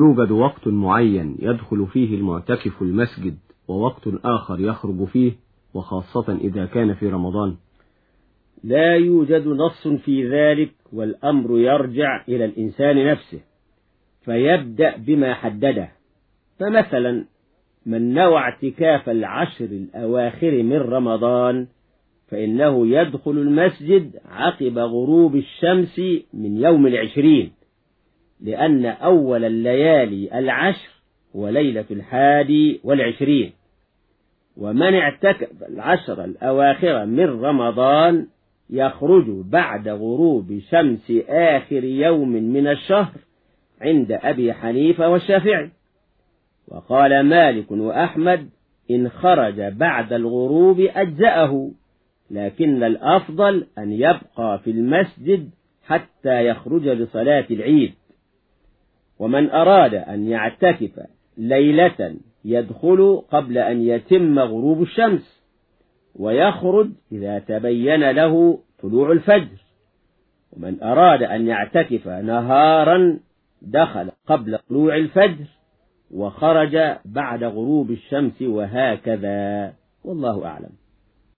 يوجد وقت معين يدخل فيه المعتكف المسجد ووقت آخر يخرج فيه وخاصة إذا كان في رمضان. لا يوجد نص في ذلك والأمر يرجع إلى الإنسان نفسه فيبدأ بما حدده. فمثلا من نوى اعتكاف العشر الأواخر من رمضان فإنه يدخل المسجد عقب غروب الشمس من يوم العشرين. لأن أول الليالي العشر وليلة الحادي والعشرين. ومن اعتكف العشر الأواخر من رمضان يخرج بعد غروب شمس آخر يوم من الشهر عند أبي حنيفة والشافعي. وقال مالك وأحمد إن خرج بعد الغروب أجزأه لكن الأفضل أن يبقى في المسجد حتى يخرج لصلاة العيد. ومن أراد أن يعتكف ليلة يدخل قبل أن يتم غروب الشمس ويخرج إذا تبين له طلوع الفجر. ومن أراد أن يعتكف نهارا دخل قبل طلوع الفجر وخرج بعد غروب الشمس وهكذا. والله أعلم.